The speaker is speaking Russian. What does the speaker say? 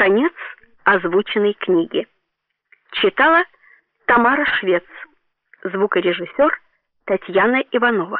Конец озвученной книги. Читала Тамара Швец. Звукорежиссер Татьяна Иванова.